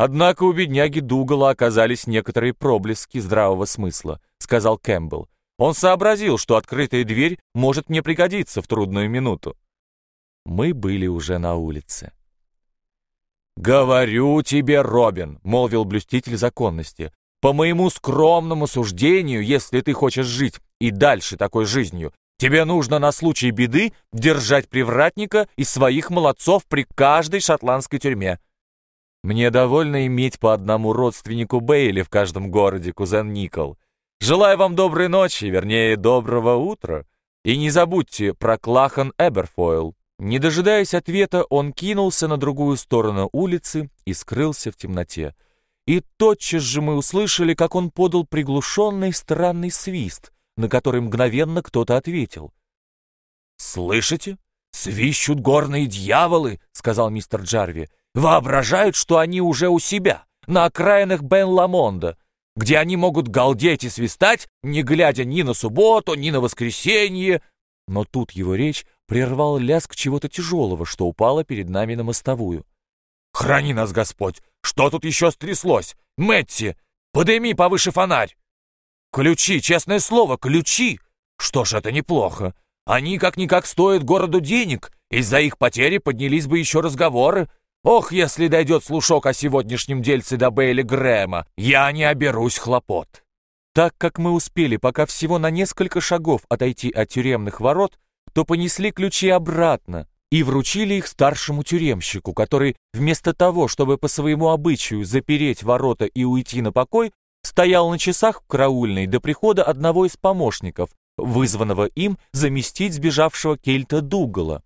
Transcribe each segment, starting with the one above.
Однако у бедняги Дугала оказались некоторые проблески здравого смысла, сказал Кэмпбелл. Он сообразил, что открытая дверь может мне пригодиться в трудную минуту. Мы были уже на улице. «Говорю тебе, Робин», — молвил блюститель законности, «по моему скромному суждению, если ты хочешь жить и дальше такой жизнью, тебе нужно на случай беды держать привратника и своих молодцов при каждой шотландской тюрьме. Мне довольно иметь по одному родственнику Бейли в каждом городе, кузен Никол. Желаю вам доброй ночи, вернее, доброго утра. И не забудьте про Клахан Эберфойл. Не дожидаясь ответа, он кинулся на другую сторону улицы и скрылся в темноте. И тотчас же мы услышали, как он подал приглушенный странный свист, на который мгновенно кто-то ответил. «Слышите? Свищут горные дьяволы!» — сказал мистер Джарви. «Воображают, что они уже у себя, на окраинах Бен-Ламонда, где они могут галдеть и свистать, не глядя ни на субботу, ни на воскресенье». Но тут его речь прервал лязг чего-то тяжелого, что упало перед нами на мостовую. «Храни нас, Господь! Что тут еще стряслось? Мэтти, подыми повыше фонарь!» «Ключи, честное слово, ключи! Что ж, это неплохо. Они как-никак стоят городу денег. Из-за их потери поднялись бы еще разговоры. Ох, если дойдет слушок о сегодняшнем дельце до Бейли Грэма, я не оберусь хлопот!» Так как мы успели пока всего на несколько шагов отойти от тюремных ворот, то понесли ключи обратно и вручили их старшему тюремщику, который вместо того, чтобы по своему обычаю запереть ворота и уйти на покой, стоял на часах в караульной до прихода одного из помощников, вызванного им заместить сбежавшего Кельта Дугала.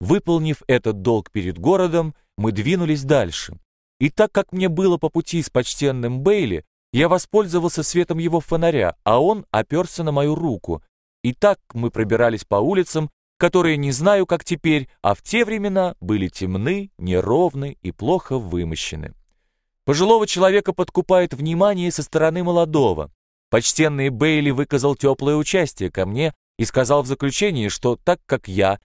Выполнив этот долг перед городом, мы двинулись дальше. И так как мне было по пути с почтенным Бейли, я воспользовался светом его фонаря, а он оперся на мою руку, и так мы пробирались по улицам, которые не знаю, как теперь, а в те времена были темны, неровны и плохо вымощены. Пожилого человека подкупает внимание со стороны молодого. Почтенный Бейли выказал теплое участие ко мне и сказал в заключении, что так как я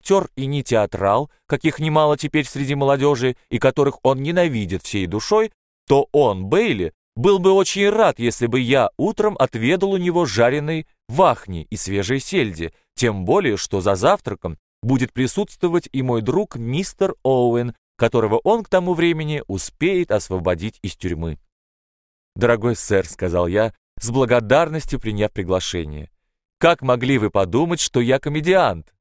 актер и не театрал, каких немало теперь среди молодежи и которых он ненавидит всей душой, то он, Бейли, был бы очень рад, если бы я утром отведал у него жареной вахни и свежей сельди, тем более, что за завтраком будет присутствовать и мой друг мистер Оуэн, которого он к тому времени успеет освободить из тюрьмы. «Дорогой сэр», — сказал я, с благодарностью приняв приглашение, «как могли вы подумать, что я комедиант?»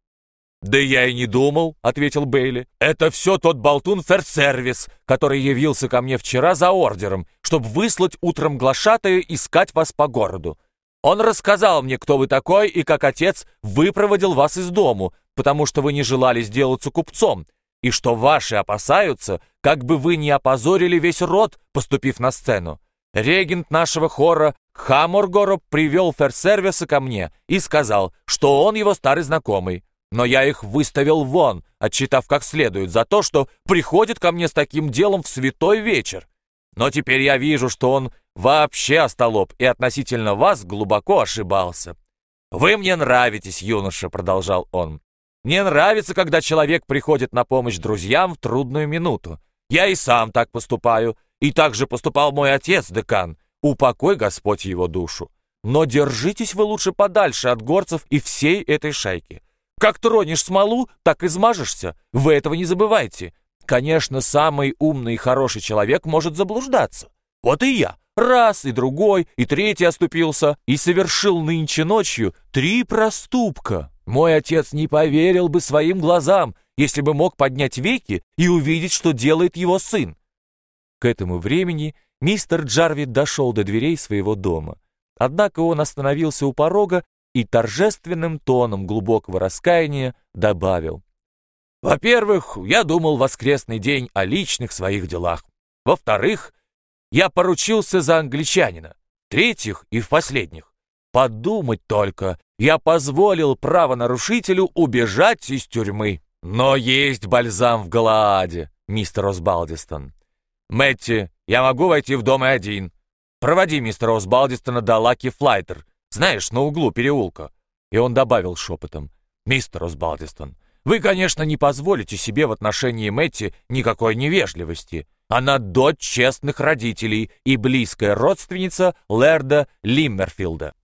«Да я и не думал», — ответил Бейли. «Это все тот болтун Ферсервис, который явился ко мне вчера за ордером, чтобы выслать утром глашатая искать вас по городу. Он рассказал мне, кто вы такой и как отец выпроводил вас из дому, потому что вы не желали сделаться купцом, и что ваши опасаются, как бы вы не опозорили весь род, поступив на сцену. Регент нашего хора Хаморгоро привел Ферсервиса ко мне и сказал, что он его старый знакомый. Но я их выставил вон, отчитав как следует за то, что приходит ко мне с таким делом в святой вечер. Но теперь я вижу, что он вообще остолоп и относительно вас глубоко ошибался. «Вы мне нравитесь, юноша», — продолжал он. «Мне нравится, когда человек приходит на помощь друзьям в трудную минуту. Я и сам так поступаю, и так же поступал мой отец, декан. Упокой Господь его душу. Но держитесь вы лучше подальше от горцев и всей этой шайки. Как тронешь смолу, так измажешься. Вы этого не забывайте. Конечно, самый умный и хороший человек может заблуждаться. Вот и я. Раз, и другой, и третий оступился, и совершил нынче ночью три проступка. Мой отец не поверил бы своим глазам, если бы мог поднять веки и увидеть, что делает его сын. К этому времени мистер Джарви дошел до дверей своего дома. Однако он остановился у порога и торжественным тоном глубокого раскаяния добавил. «Во-первых, я думал воскресный день о личных своих делах. Во-вторых, я поручился за англичанина. В-третьих и в последних. Подумать только, я позволил правонарушителю убежать из тюрьмы. Но есть бальзам в Галааде, мистер Осбалдистон. Мэтти, я могу войти в дом и один. Проводи мистера Осбалдистона до Лаки Флайтер. Знаешь, на углу переулка». И он добавил шепотом. «Мистер Осбалдистон, вы, конечно, не позволите себе в отношении Мэтти никакой невежливости. Она дочь честных родителей и близкая родственница Лерда Лиммерфилда.